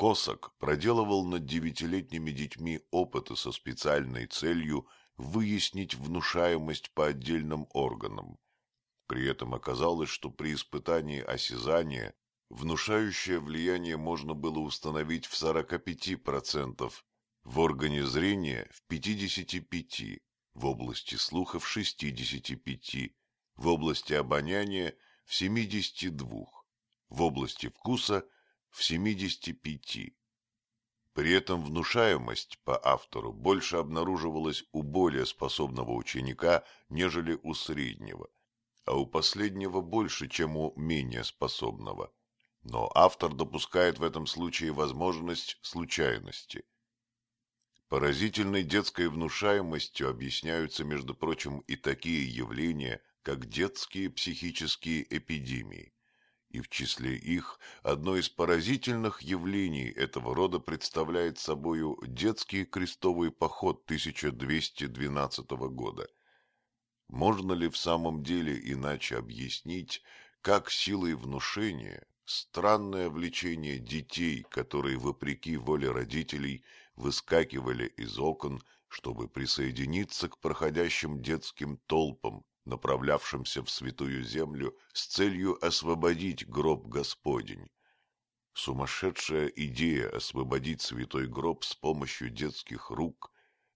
Косак проделывал над девятилетними детьми опыты со специальной целью выяснить внушаемость по отдельным органам. При этом оказалось, что при испытании осязания внушающее влияние можно было установить в 45%, в органе зрения в 55%, в области слуха в 65%, в области обоняния в 72%, в области вкуса в 75%. При этом внушаемость по автору больше обнаруживалась у более способного ученика, нежели у среднего, а у последнего больше, чем у менее способного. Но автор допускает в этом случае возможность случайности. Поразительной детской внушаемостью объясняются, между прочим, и такие явления, как детские психические эпидемии и в числе их одно из поразительных явлений этого рода представляет собою детский крестовый поход 1212 года. Можно ли в самом деле иначе объяснить, как силой внушения странное влечение детей, которые, вопреки воле родителей, выскакивали из окон, чтобы присоединиться к проходящим детским толпам, направлявшимся в святую землю с целью освободить гроб Господень. Сумасшедшая идея освободить святой гроб с помощью детских рук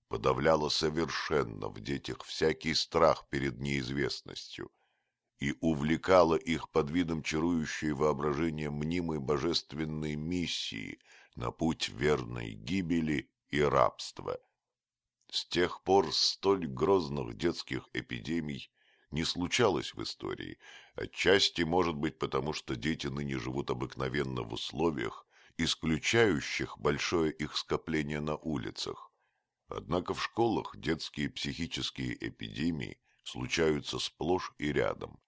подавляла совершенно в детях всякий страх перед неизвестностью и увлекала их под видом чарующей воображения мнимой божественной миссии на путь верной гибели и рабства. С тех пор столь грозных детских эпидемий не случалось в истории, отчасти, может быть, потому что дети ныне живут обыкновенно в условиях, исключающих большое их скопление на улицах. Однако в школах детские психические эпидемии случаются сплошь и рядом.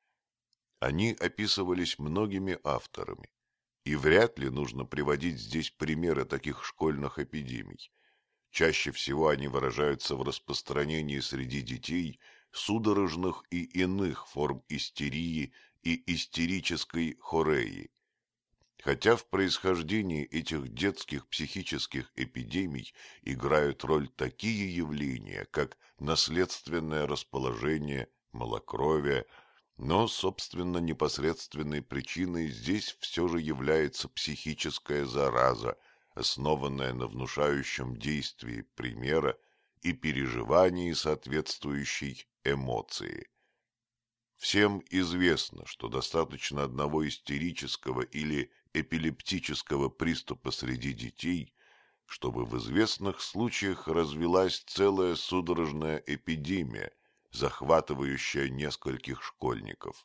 Они описывались многими авторами, и вряд ли нужно приводить здесь примеры таких школьных эпидемий. Чаще всего они выражаются в распространении среди детей – судорожных и иных форм истерии и истерической хореи. Хотя в происхождении этих детских психических эпидемий играют роль такие явления, как наследственное расположение, малокровие, но, собственно, непосредственной причиной здесь все же является психическая зараза, основанная на внушающем действии примера и переживании соответствующей эмоции. Всем известно, что достаточно одного истерического или эпилептического приступа среди детей, чтобы в известных случаях развелась целая судорожная эпидемия, захватывающая нескольких школьников.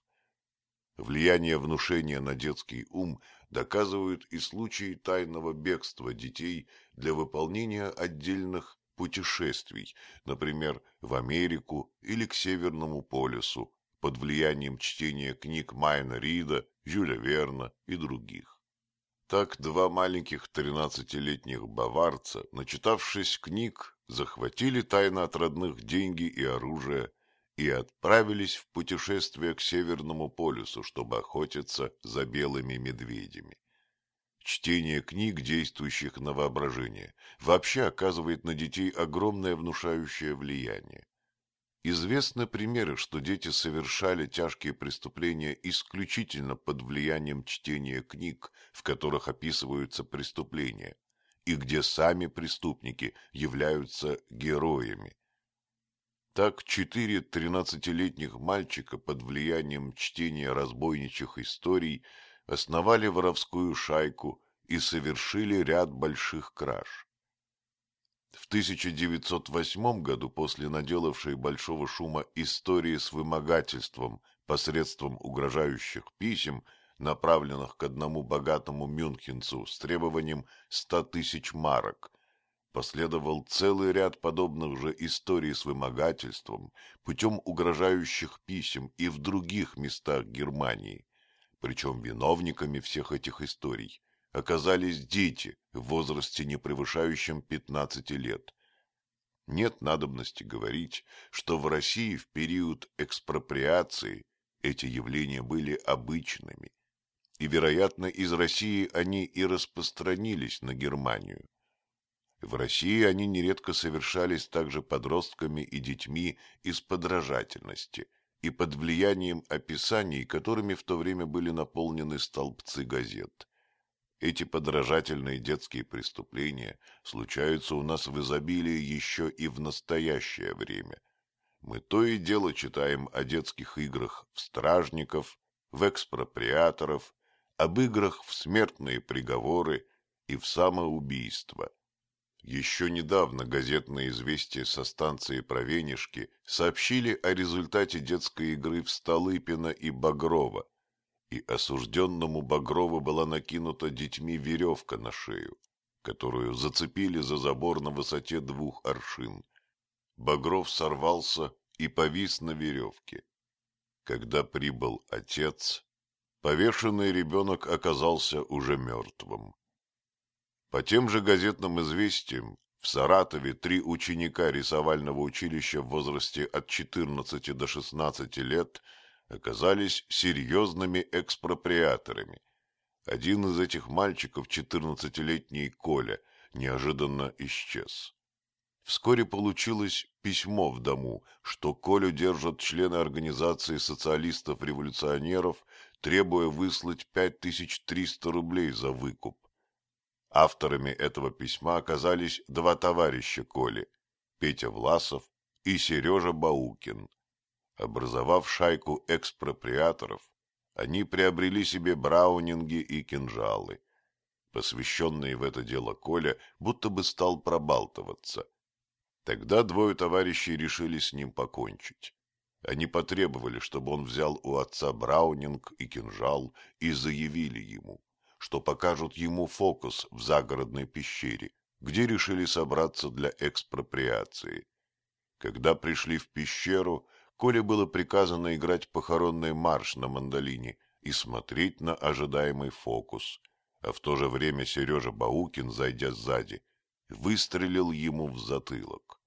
Влияние внушения на детский ум доказывают и случаи тайного бегства детей для выполнения отдельных путешествий, например, в Америку или к Северному полюсу, под влиянием чтения книг Майна Рида, Жюля Верна и других. Так два маленьких тринадцатилетних баварца, начитавшись книг, захватили тайно от родных деньги и оружие и отправились в путешествие к Северному полюсу, чтобы охотиться за белыми медведями. Чтение книг, действующих на воображение, вообще оказывает на детей огромное внушающее влияние. Известны примеры, что дети совершали тяжкие преступления исключительно под влиянием чтения книг, в которых описываются преступления, и где сами преступники являются героями. Так четыре тринадцатилетних мальчика под влиянием чтения разбойничьих историй – основали воровскую шайку и совершили ряд больших краж. В 1908 году, после наделавшей большого шума истории с вымогательством посредством угрожающих писем, направленных к одному богатому мюнхенцу с требованием 100 тысяч марок, последовал целый ряд подобных же историй с вымогательством путем угрожающих писем и в других местах Германии, причем виновниками всех этих историй оказались дети в возрасте, не превышающем 15 лет. Нет надобности говорить, что в России в период экспроприации эти явления были обычными, и, вероятно, из России они и распространились на Германию. В России они нередко совершались также подростками и детьми из подражательности и под влиянием описаний, которыми в то время были наполнены столбцы газет. Эти подражательные детские преступления случаются у нас в изобилии еще и в настоящее время. Мы то и дело читаем о детских играх в стражников, в экспроприаторов, об играх в смертные приговоры и в самоубийство – еще недавно газетные известия со станции Провенишки сообщили о результате детской игры в Столыпино и Багрова, и осужденному Багрову была накинута детьми веревка на шею, которую зацепили за забор на высоте двух аршин. Багров сорвался и повис на веревке. Когда прибыл отец, повешенный ребенок оказался уже мертвым. По тем же газетным известиям, в Саратове три ученика рисовального училища в возрасте от 14 до 16 лет оказались серьезными экспроприаторами. Один из этих мальчиков, 14-летний Коля, неожиданно исчез. Вскоре получилось письмо в дому, что Колю держат члены организации социалистов-революционеров, требуя выслать 5300 рублей за выкуп. Авторами этого письма оказались два товарища Коли – Петя Власов и Сережа Баукин. Образовав шайку экспроприаторов, они приобрели себе браунинги и кинжалы. Посвященный в это дело Коля будто бы стал пробалтываться. Тогда двое товарищей решили с ним покончить. Они потребовали, чтобы он взял у отца браунинг и кинжал и заявили ему – что покажут ему фокус в загородной пещере, где решили собраться для экспроприации. Когда пришли в пещеру, Коле было приказано играть похоронный марш на мандолине и смотреть на ожидаемый фокус, а в то же время Сережа Баукин, зайдя сзади, выстрелил ему в затылок.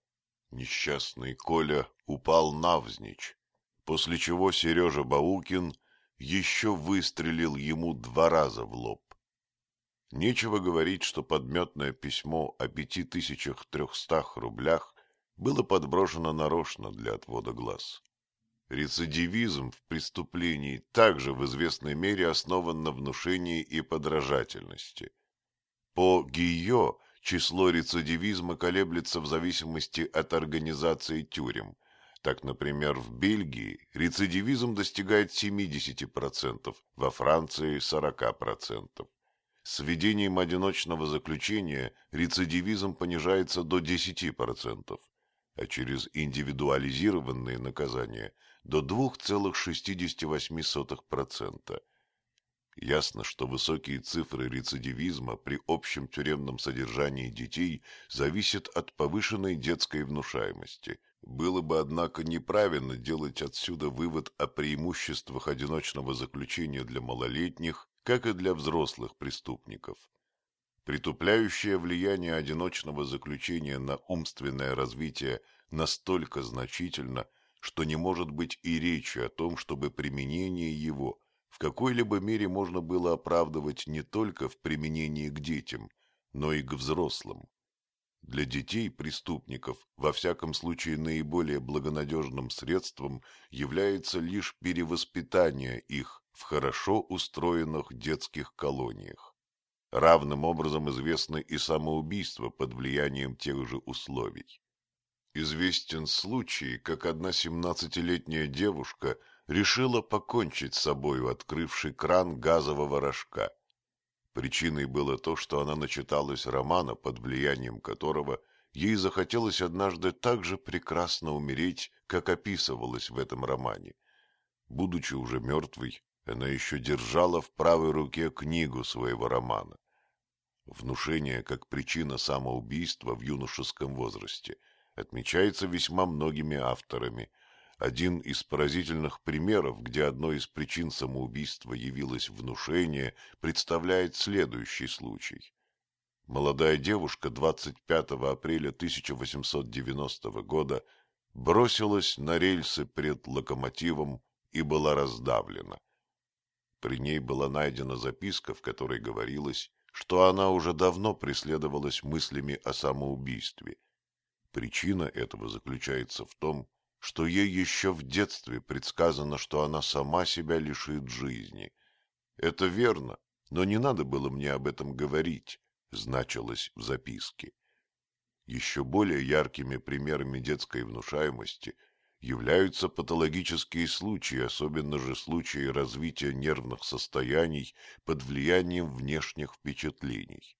Несчастный Коля упал навзничь, после чего Сережа Баукин еще выстрелил ему два раза в лоб. Нечего говорить, что подметное письмо о пяти тысячах трехстах рублях было подброшено нарочно для отвода глаз. Рецидивизм в преступлении также в известной мере основан на внушении и подражательности. По Гийо число рецидивизма колеблется в зависимости от организации тюрем. Так, например, в Бельгии рецидивизм достигает 70%, во Франции – 40%. С введением одиночного заключения рецидивизм понижается до 10%, а через индивидуализированные наказания до 2,68%. Ясно, что высокие цифры рецидивизма при общем тюремном содержании детей зависят от повышенной детской внушаемости. Было бы, однако, неправильно делать отсюда вывод о преимуществах одиночного заключения для малолетних как и для взрослых преступников. Притупляющее влияние одиночного заключения на умственное развитие настолько значительно, что не может быть и речи о том, чтобы применение его в какой-либо мере можно было оправдывать не только в применении к детям, но и к взрослым. Для детей преступников, во всяком случае наиболее благонадежным средством, является лишь перевоспитание их в хорошо устроенных детских колониях. Равным образом известно и самоубийство под влиянием тех же условий. Известен случай, как одна семнадцатилетняя девушка решила покончить с собою, открывший кран газового рожка. Причиной было то, что она начиталась романа, под влиянием которого ей захотелось однажды так же прекрасно умереть, как описывалось в этом романе. Будучи уже мертвой, она еще держала в правой руке книгу своего романа. Внушение как причина самоубийства в юношеском возрасте отмечается весьма многими авторами. Один из поразительных примеров, где одной из причин самоубийства явилось внушение, представляет следующий случай. Молодая девушка 25 апреля 1890 года бросилась на рельсы пред локомотивом и была раздавлена. При ней была найдена записка, в которой говорилось, что она уже давно преследовалась мыслями о самоубийстве. Причина этого заключается в том, что ей еще в детстве предсказано, что она сама себя лишит жизни. Это верно, но не надо было мне об этом говорить, значилось в записке. Еще более яркими примерами детской внушаемости являются патологические случаи, особенно же случаи развития нервных состояний под влиянием внешних впечатлений.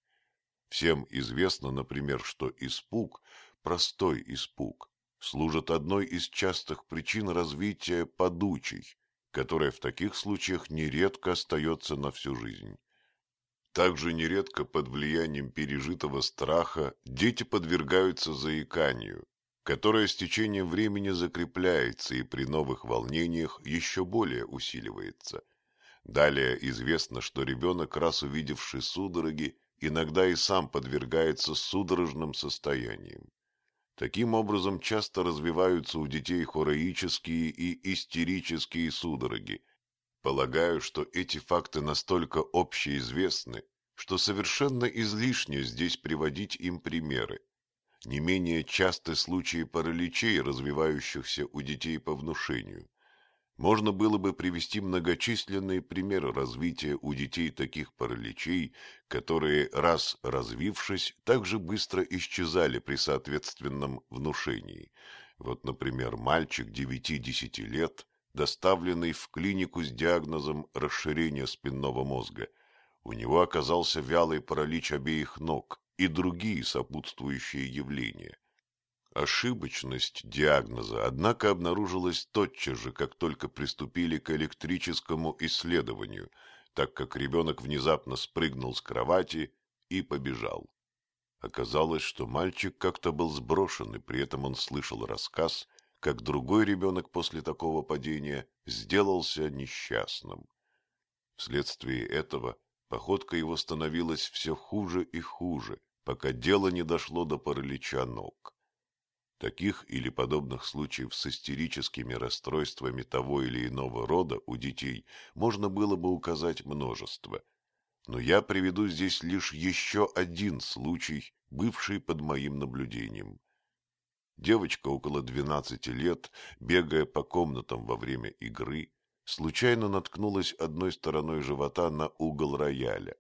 Всем известно, например, что испуг, простой испуг, служит одной из частых причин развития подучей, которая в таких случаях нередко остается на всю жизнь. Также нередко под влиянием пережитого страха дети подвергаются заиканию, которое с течением времени закрепляется и при новых волнениях еще более усиливается. Далее известно, что ребенок, раз увидевший судороги, иногда и сам подвергается судорожным состояниям. Таким образом, часто развиваются у детей хореические и истерические судороги. Полагаю, что эти факты настолько общеизвестны, что совершенно излишне здесь приводить им примеры не менее часты случаи параличей, развивающихся у детей по внушению. Можно было бы привести многочисленные примеры развития у детей таких параличей, которые, раз развившись, также быстро исчезали при соответственном внушении. Вот, например, мальчик 9-10 лет, доставленный в клинику с диагнозом расширения спинного мозга. У него оказался вялый паралич обеих ног, и другие сопутствующие явления. Ошибочность диагноза, однако, обнаружилась тотчас же, как только приступили к электрическому исследованию, так как ребенок внезапно спрыгнул с кровати и побежал. Оказалось, что мальчик как-то был сброшен, и при этом он слышал рассказ, как другой ребенок после такого падения сделался несчастным. Вследствие этого Походка его становилась все хуже и хуже, пока дело не дошло до паралича ног. Таких или подобных случаев с истерическими расстройствами того или иного рода у детей можно было бы указать множество. Но я приведу здесь лишь еще один случай, бывший под моим наблюдением. Девочка около двенадцати лет, бегая по комнатам во время игры, случайно наткнулась одной стороной живота на угол рояля.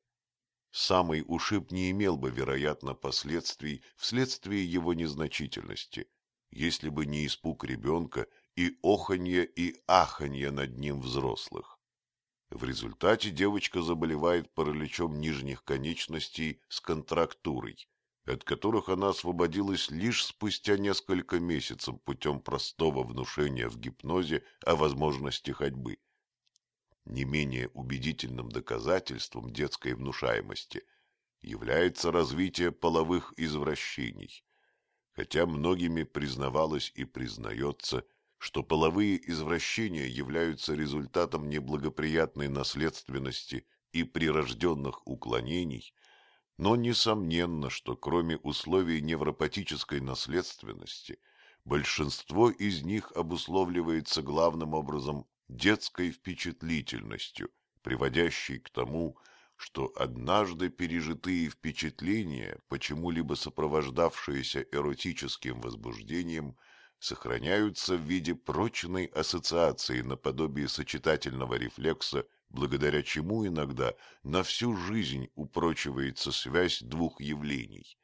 Самый ушиб не имел бы, вероятно, последствий вследствие его незначительности, если бы не испуг ребенка и оханье и аханье над ним взрослых. В результате девочка заболевает параличом нижних конечностей с контрактурой, от которых она освободилась лишь спустя несколько месяцев путем простого внушения в гипнозе о возможности ходьбы. Не менее убедительным доказательством детской внушаемости является развитие половых извращений. Хотя многими признавалось и признается, что половые извращения являются результатом неблагоприятной наследственности и прирожденных уклонений – но несомненно, что кроме условий невропатической наследственности, большинство из них обусловливается главным образом детской впечатлительностью, приводящей к тому, что однажды пережитые впечатления, почему-либо сопровождавшиеся эротическим возбуждением, сохраняются в виде прочной ассоциации наподобие сочетательного рефлекса благодаря чему иногда на всю жизнь упрочивается связь двух явлений.